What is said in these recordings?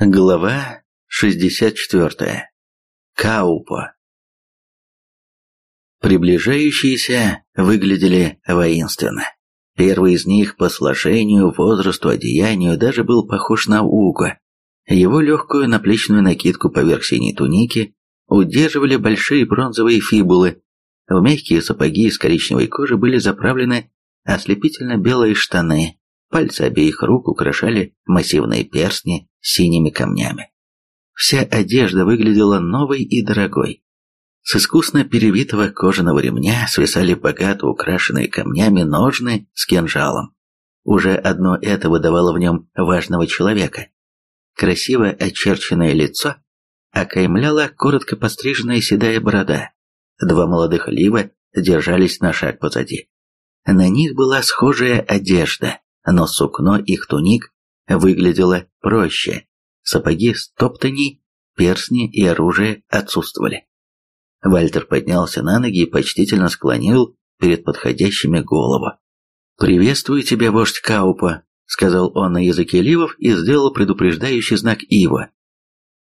Глава 64. Каупо. Приближающиеся выглядели воинственно. Первый из них по сложению, возрасту, одеянию даже был похож на Уго. Его легкую наплечную накидку поверх синей туники удерживали большие бронзовые фибулы. В мягкие сапоги из коричневой кожи были заправлены ослепительно белые штаны, Пальцы обеих рук украшали массивные перстни синими камнями. Вся одежда выглядела новой и дорогой. С искусно перевитого кожаного ремня свисали богато украшенные камнями ножны с кинжалом. Уже одно это выдавало в нем важного человека. Красиво очерченное лицо окаймляла коротко постриженная седая борода. Два молодых лива держались на шаг позади. На них была схожая одежда, но сукно их туник выглядело проще. Сапоги стоптани, перстни и оружие отсутствовали. Вальтер поднялся на ноги и почтительно склонил перед подходящими голову. «Приветствую тебя, вождь Каупа», — сказал он на языке ливов и сделал предупреждающий знак Ива.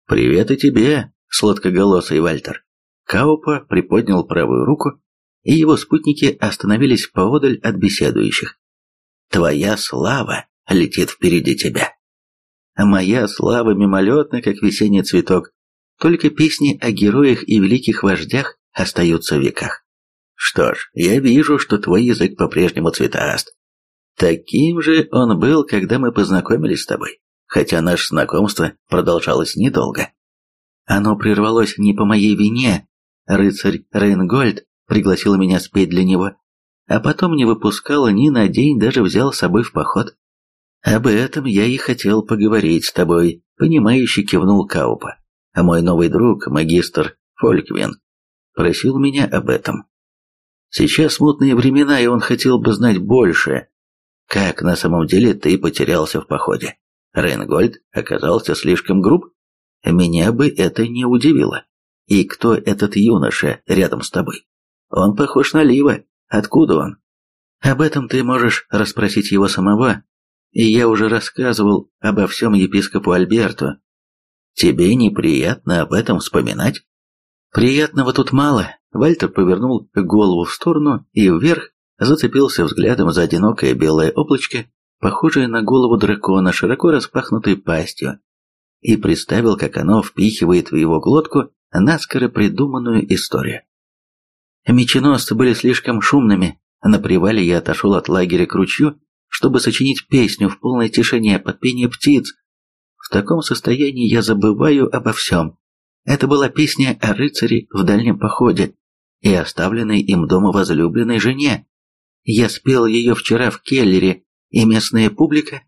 «Привет и тебе, сладкоголосый Вальтер». Каупа приподнял правую руку, и его спутники остановились поодаль от беседующих. Твоя слава летит впереди тебя. Моя слава мимолетна, как весенний цветок. Только песни о героях и великих вождях остаются в веках. Что ж, я вижу, что твой язык по-прежнему цветаст. Таким же он был, когда мы познакомились с тобой, хотя наше знакомство продолжалось недолго. Оно прервалось не по моей вине. Рыцарь Рейнгольд пригласил меня спеть для него, а потом не выпускал ни на день, даже взял с собой в поход. Об этом я и хотел поговорить с тобой, понимающе кивнул Каупа. А мой новый друг, магистр Фольквин, просил меня об этом. Сейчас смутные времена, и он хотел бы знать больше. Как на самом деле ты потерялся в походе? Рейнгольд оказался слишком груб? Меня бы это не удивило. И кто этот юноша рядом с тобой? Он похож на Лива, Откуда он? Об этом ты можешь расспросить его самого, и я уже рассказывал обо всем епископу Альберту. Тебе неприятно об этом вспоминать? Приятного тут мало. Вальтер повернул голову в сторону и вверх, зацепился взглядом за одинокое белое облачко, похожее на голову дракона, широко распахнутой пастью, и представил, как оно впихивает в его глотку наскоро придуманную историю. Меченосцы были слишком шумными. На привале я отошел от лагеря к ручью, чтобы сочинить песню в полной тишине под пение птиц. В таком состоянии я забываю обо всем. Это была песня о рыцаре в дальнем походе и оставленной им дома возлюбленной жене. Я спел ее вчера в Келлере, и местная публика...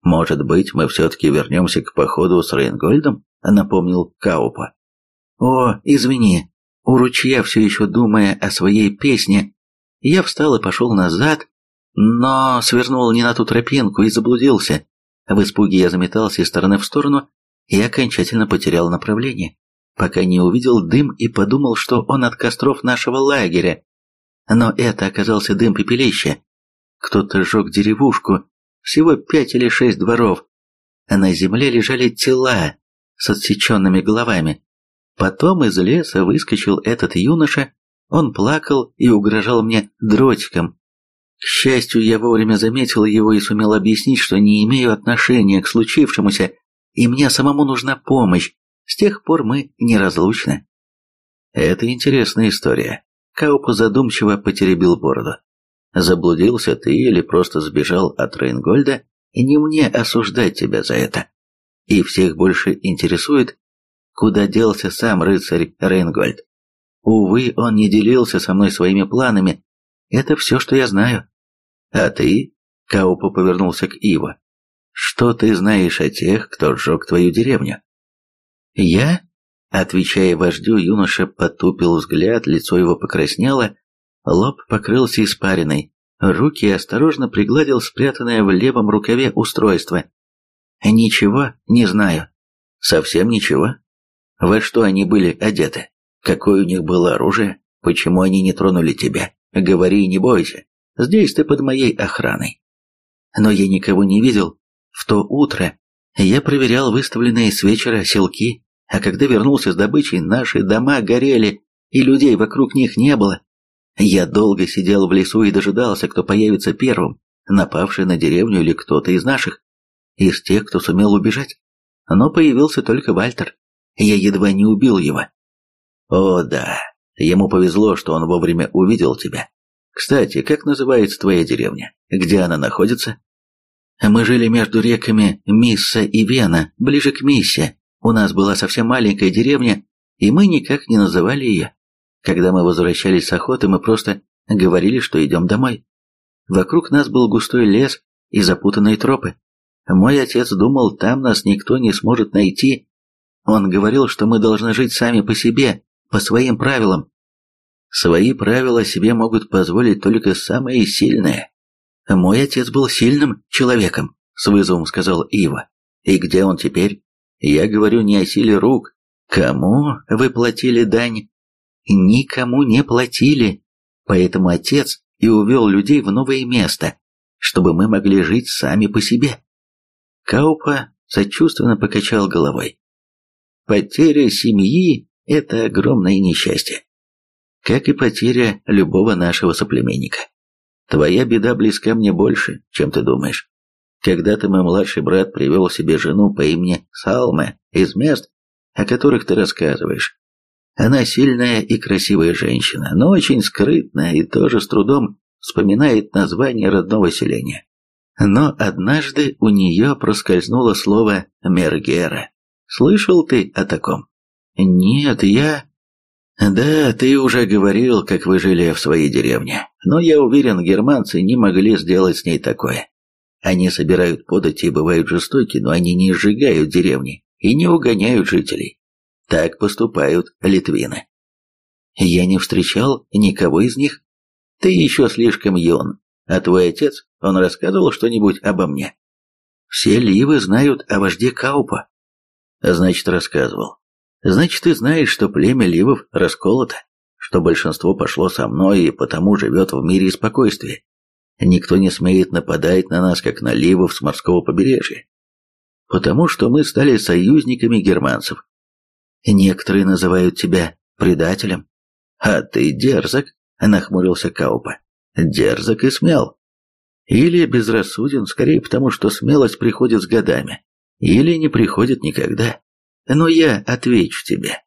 «Может быть, мы все-таки вернемся к походу с Рейнгольдом?» — напомнил Каупа. «О, извини, у ручья, все еще думая о своей песне, я встал и пошел назад, но свернул не на ту тропинку и заблудился. В испуге я заметался из стороны в сторону и окончательно потерял направление, пока не увидел дым и подумал, что он от костров нашего лагеря. Но это оказался дым пепелища. Кто-то сжег деревушку, всего пять или шесть дворов, на земле лежали тела с отсеченными головами. Потом из леса выскочил этот юноша, он плакал и угрожал мне дротиком. К счастью, я вовремя заметил его и сумел объяснить, что не имею отношения к случившемуся, и мне самому нужна помощь. С тех пор мы неразлучны. Это интересная история. Каупа задумчиво потеребил бороду. Заблудился ты или просто сбежал от Рейнгольда, и не мне осуждать тебя за это. И всех больше интересует, куда делся сам рыцарь Рейнгольд. Увы, он не делился со мной своими планами. Это все, что я знаю. А ты? Каупа повернулся к Иво. Что ты знаешь о тех, кто сжег твою деревню? Я? Отвечая вождю, юноша потупил взгляд, лицо его покраснело, лоб покрылся испариной, руки осторожно пригладил спрятанное в левом рукаве устройство. Ничего не знаю. Совсем ничего? Во что они были одеты? Какое у них было оружие? Почему они не тронули тебя? Говори и не бойся. Здесь ты под моей охраной. Но я никого не видел. В то утро Я проверял выставленные с вечера селки, а когда вернулся с добычей, наши дома горели, и людей вокруг них не было. Я долго сидел в лесу и дожидался, кто появится первым, напавший на деревню или кто-то из наших, из тех, кто сумел убежать. Но появился только Вальтер. Я едва не убил его. О, да, ему повезло, что он вовремя увидел тебя. Кстати, как называется твоя деревня? Где она находится? Мы жили между реками Мисса и Вена, ближе к Миссе. У нас была совсем маленькая деревня, и мы никак не называли ее. Когда мы возвращались с охоты, мы просто говорили, что идем домой. Вокруг нас был густой лес и запутанные тропы. Мой отец думал, там нас никто не сможет найти. Он говорил, что мы должны жить сами по себе, по своим правилам. Свои правила себе могут позволить только самые сильные. Мой отец был сильным человеком, с вызовом сказал Ива. И где он теперь? Я говорю не о силе рук. Кому вы платили дань? Никому не платили. Поэтому отец и увел людей в новое место, чтобы мы могли жить сами по себе. Каупа сочувственно покачал головой. Потеря семьи – это огромное несчастье. Как и потеря любого нашего соплеменника. Твоя беда близка мне больше, чем ты думаешь. Когда-то мой младший брат привел себе жену по имени Салме из мест, о которых ты рассказываешь. Она сильная и красивая женщина, но очень скрытная и тоже с трудом вспоминает название родного селения. Но однажды у нее проскользнуло слово «Мергера». Слышал ты о таком? Нет, я... Да, ты уже говорил, как вы жили в своей деревне. Но я уверен, германцы не могли сделать с ней такое. Они собирают подати и бывают жестоки, но они не сжигают деревни и не угоняют жителей. Так поступают литвины. Я не встречал никого из них. Ты еще слишком юн. А твой отец, он рассказывал что-нибудь обо мне? Все ливы знают о вожде Каупа. Значит, рассказывал. Значит, ты знаешь, что племя ливов расколото, что большинство пошло со мной и потому живет в мире и спокойствии. Никто не смеет нападать на нас, как на ливов с морского побережья. Потому что мы стали союзниками германцев. Некоторые называют тебя предателем. А ты дерзок, нахмурился Каупа. Дерзок и смел. Или безрассуден, скорее потому, что смелость приходит с годами, или не приходит никогда. Но я отвечу тебе.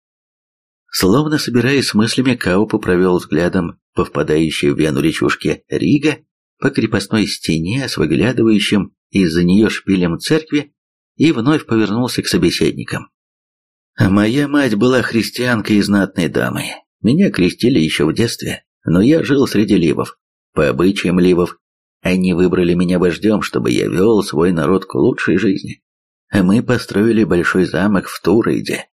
Словно собираясь с мыслями, Каупа провел взглядом по впадающей в вену речушке Рига, по крепостной стене с выглядывающим из-за нее шпилем церкви и вновь повернулся к собеседникам. «Моя мать была христианкой и знатной дамой. Меня крестили еще в детстве, но я жил среди ливов. По обычаям ливов, они выбрали меня вождем, чтобы я вел свой народ к лучшей жизни. Мы построили большой замок в Турейде.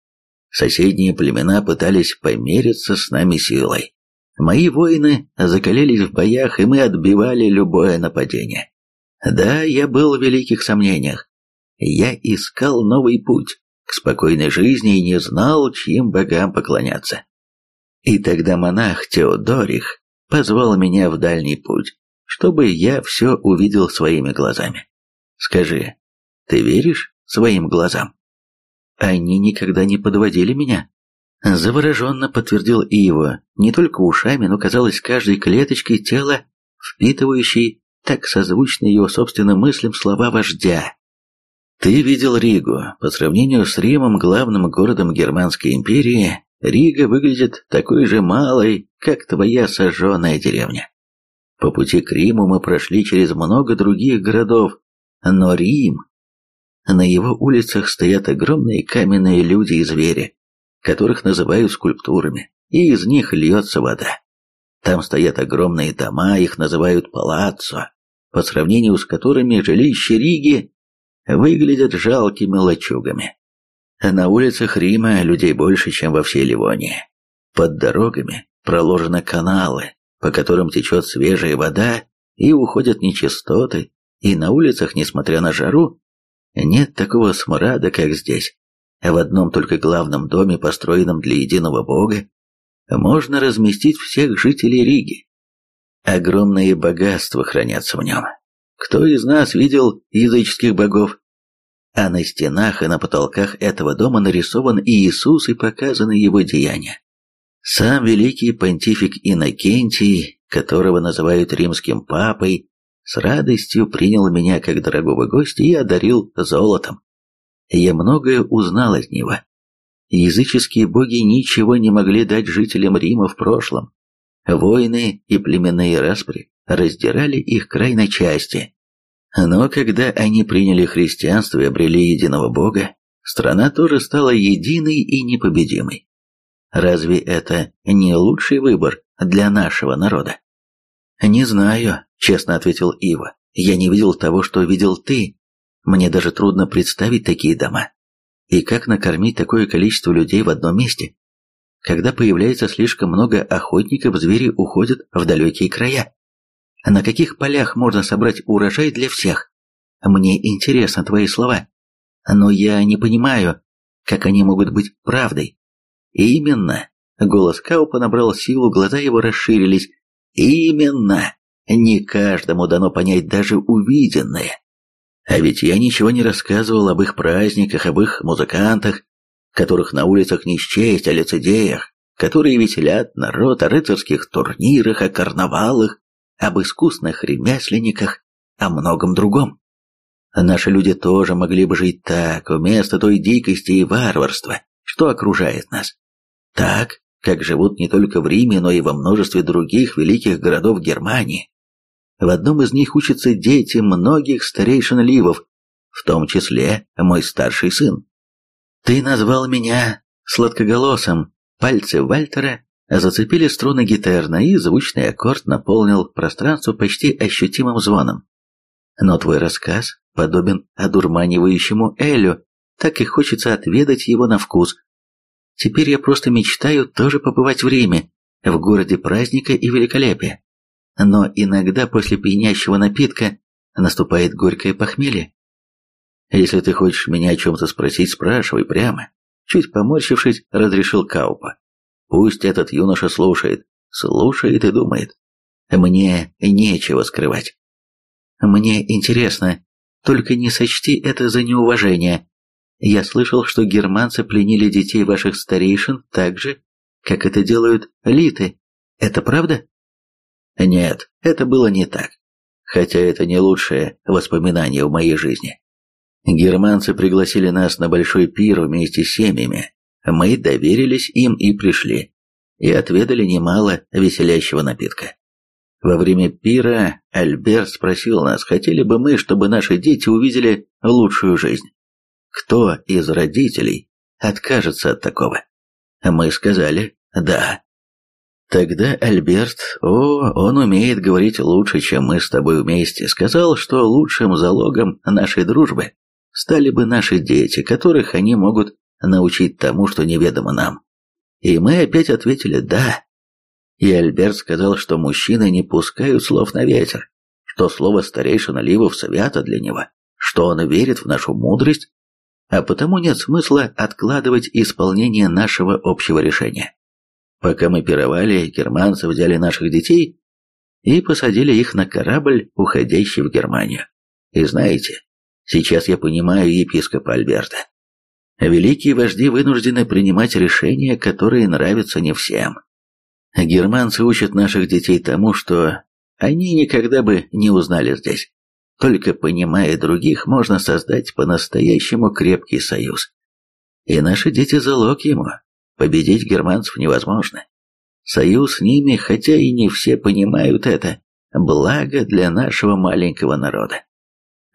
Соседние племена пытались помериться с нами силой. Мои воины закалились в боях, и мы отбивали любое нападение. Да, я был в великих сомнениях. Я искал новый путь к спокойной жизни и не знал, чьим богам поклоняться. И тогда монах Теодорих позвал меня в дальний путь, чтобы я все увидел своими глазами. Скажи, ты веришь своим глазам? Они никогда не подводили меня, Завороженно подтвердил Иво, не только ушами, но, казалось, каждой клеточкой тела, впитывающей так созвучные его собственным мыслям слова вождя. «Ты видел Ригу. По сравнению с Римом, главным городом Германской империи, Рига выглядит такой же малой, как твоя сожженная деревня. По пути к Риму мы прошли через много других городов, но Рим... На его улицах стоят огромные каменные люди и звери, которых называют скульптурами, и из них льется вода. Там стоят огромные дома, их называют палаццо, по сравнению с которыми жилища Риги выглядят жалкими лачугами. На улицах Рима людей больше, чем во всей Ливонии. Под дорогами проложены каналы, по которым течет свежая вода и уходят нечистоты, и на улицах, несмотря на жару, нет такого смрада, как здесь в одном только главном доме, построенном для единого бога, можно разместить всех жителей Риги. Огромные богатства хранятся в нем. Кто из нас видел языческих богов? а на стенах и на потолках этого дома нарисован Иисус и показаны его деяния. Сам великий понтифик Иннокентий, которого называют римским папой, с радостью принял меня как дорогого гостя и одарил золотом. Я многое узнал от него. Языческие боги ничего не могли дать жителям Рима в прошлом. Войны и племенные распри раздирали их край на части. Но когда они приняли христианство и обрели единого Бога, страна тоже стала единой и непобедимой. Разве это не лучший выбор для нашего народа? Не знаю, честно ответил Ива. Я не видел того, что видел ты. Мне даже трудно представить такие дома. И как накормить такое количество людей в одном месте? Когда появляется слишком много охотников, звери уходят в далекие края. На каких полях можно собрать урожай для всех? Мне интересны твои слова, но я не понимаю, как они могут быть правдой. Именно. Голос Каупа набрал силу, глаза его расширились. Именно. Не каждому дано понять даже увиденное. А ведь я ничего не рассказывал об их праздниках, об их музыкантах, которых на улицах не счесть, о лицедеях, которые веселят народ, о рыцарских турнирах, о карнавалах, об искусных ремесленниках, о многом другом. Наши люди тоже могли бы жить так, вместо той дикости и варварства, что окружает нас. Так, как живут не только в Риме, но и во множестве других великих городов Германии. В одном из них учатся дети многих старейшин Ливов, в том числе мой старший сын. Ты назвал меня сладкоголосым. Пальцы Вальтера зацепили струны гитарна, и звучный аккорд наполнил пространство почти ощутимым звоном. Но твой рассказ подобен одурманивающему Элю, так и хочется отведать его на вкус. Теперь я просто мечтаю тоже побывать в Риме, в городе праздника и великолепия. Но иногда после пьянящего напитка наступает горькое похмелье. Если ты хочешь меня о чем-то спросить, спрашивай прямо. Чуть поморщившись, разрешил Каупа. Пусть этот юноша слушает, слушает и думает. Мне нечего скрывать. Мне интересно, только не сочти это за неуважение. Я слышал, что германцы пленили детей ваших старейшин так же, как это делают литы. Это правда? Нет, это было не так. Хотя это не лучшее воспоминание в моей жизни. Германцы пригласили нас на большой пир вместе с семьями, мы доверились им и пришли, и отведали немало веселящего напитка. Во время пира Альберт спросил нас, хотели бы мы, чтобы наши дети увидели лучшую жизнь. Кто из родителей откажется от такого? Мы сказали «да». Тогда Альберт, о, он умеет говорить лучше, чем мы с тобой вместе, сказал, что лучшим залогом нашей дружбы стали бы наши дети, которых они могут научить тому, что неведомо нам. И мы опять ответили «да». И Альберт сказал, что мужчины не пускают слов на ветер, что слово старейшина Ливов свято для него, что он верит в нашу мудрость, а потому нет смысла откладывать исполнение нашего общего решения. Пока мы пировали, германцы взяли наших детей и посадили их на корабль, уходящий в Германию. И знаете, сейчас я понимаю епископа Альберта. Великие вожди вынуждены принимать решения, которые нравятся не всем. Германцы учат наших детей тому, что они никогда бы не узнали здесь. Только понимая других, можно создать по-настоящему крепкий союз. И наши дети залог ему. Победить германцев невозможно. Союз с ними, хотя и не все понимают это, благо для нашего маленького народа.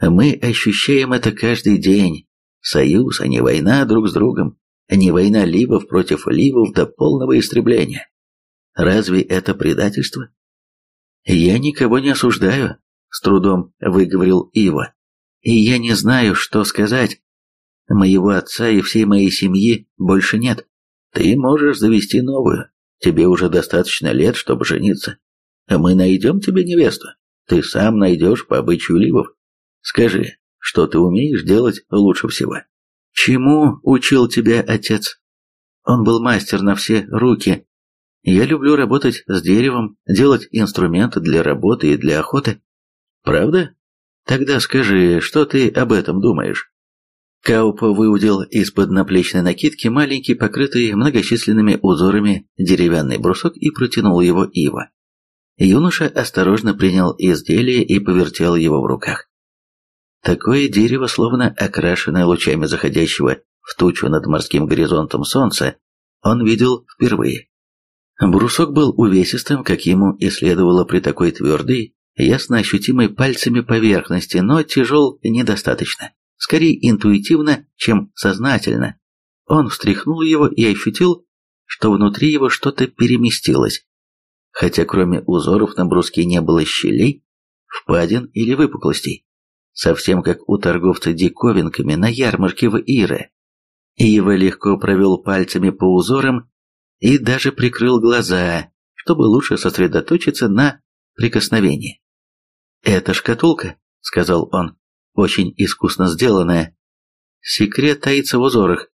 Мы ощущаем это каждый день, Союз, а не война друг с другом, а не война ливов против ливов до полного истребления. Разве это предательство? Я никого не осуждаю, с трудом выговорил Ива. И я не знаю, что сказать. Моего отца и всей моей семьи больше нет. Ты можешь завести новую. Тебе уже достаточно лет, чтобы жениться. Мы найдем тебе невесту. Ты сам найдешь по обычаю ливов. Скажи, что ты умеешь делать лучше всего. Чему учил тебя отец? Он был мастер на все руки. Я люблю работать с деревом, делать инструменты для работы и для охоты. Правда? Тогда скажи, что ты об этом думаешь? Каупо выудил из-под наплечной накидки маленький, покрытый многочисленными узорами деревянный брусок и протянул его Ива. Юноша осторожно принял изделие и повертел его в руках. Такое дерево, словно окрашенное лучами заходящего в тучу над морским горизонтом солнца, он видел впервые. Брусок был увесистым, как ему и следовало при такой твердой, ясно ощутимой пальцами поверхности, но тяжел недостаточно, скорее интуитивно, чем сознательно. Он встряхнул его и ощутил, что внутри его что-то переместилось. Хотя кроме узоров на бруске не было щелей, впадин или выпуклостей. Совсем как у торговца диковинками на ярмарке в Ире. Ива легко провел пальцами по узорам и даже прикрыл глаза, чтобы лучше сосредоточиться на прикосновении. «Это шкатулка», — сказал он, — «очень искусно сделанная. Секрет таится в узорах.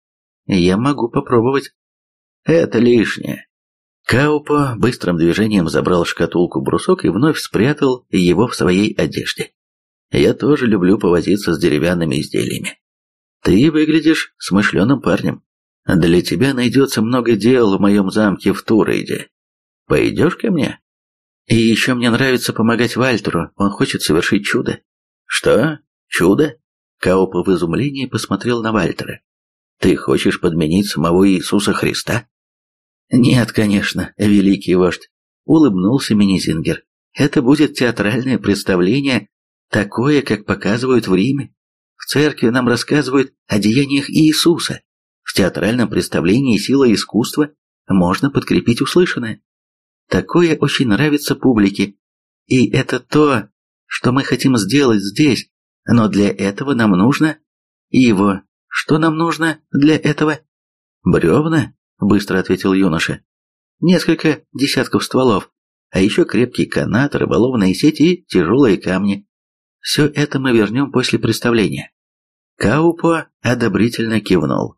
Я могу попробовать». «Это лишнее». Каупо быстрым движением забрал шкатулку брусок и вновь спрятал его в своей одежде. «Я тоже люблю повозиться с деревянными изделиями. Ты выглядишь смышленым парнем. Для тебя найдется много дел в моем замке в Турейде. Пойдешь ко мне? И еще мне нравится помогать Вальтеру, он хочет совершить чудо. Что? Чудо? Каупа в изумлении посмотрел на Вальтера. Ты хочешь подменить самого Иисуса Христа? Нет, конечно, великий вождь, улыбнулся Минизингер. Это будет театральное представление, такое, как показывают в Риме. В церкви нам рассказывают о деяниях Иисуса. В театральном представлении сила искусства можно подкрепить услышанное. Такое очень нравится публике. И это то, что мы хотим сделать здесь. Но для этого нам нужно... Его. Что нам нужно для этого? Бревна, быстро ответил юноша. Несколько десятков стволов, а еще крепкий канат, рыболовные сети и тяжелые камни. Все это мы вернем после представления. Каупо одобрительно кивнул.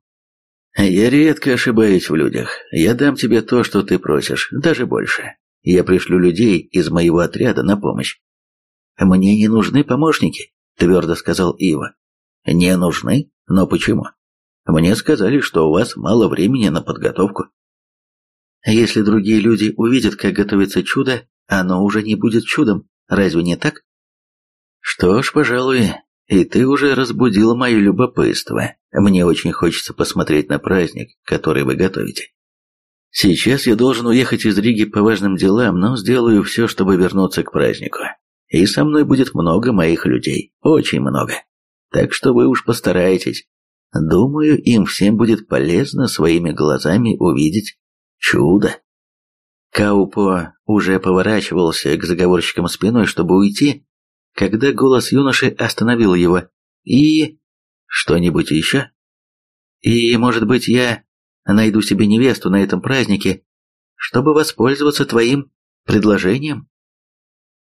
«Я редко ошибаюсь в людях. Я дам тебе то, что ты просишь, даже больше. Я пришлю людей из моего отряда на помощь». «Мне не нужны помощники», — твердо сказал Ива. «Не нужны? Но почему? Мне сказали, что у вас мало времени на подготовку». «Если другие люди увидят, как готовится чудо, оно уже не будет чудом, разве не так?» Что ж, пожалуй, и ты уже разбудила мое любопытство. Мне очень хочется посмотреть на праздник, который вы готовите. Сейчас я должен уехать из Риги по важным делам, но сделаю все, чтобы вернуться к празднику. И со мной будет много моих людей, очень много. Так что вы уж постарайтесь. Думаю, им всем будет полезно своими глазами увидеть чудо. Каупо уже поворачивался к заговорщикам спиной, чтобы уйти, когда голос юноши остановил его. «И... что-нибудь еще?» «И, может быть, я найду себе невесту на этом празднике, чтобы воспользоваться твоим предложением?»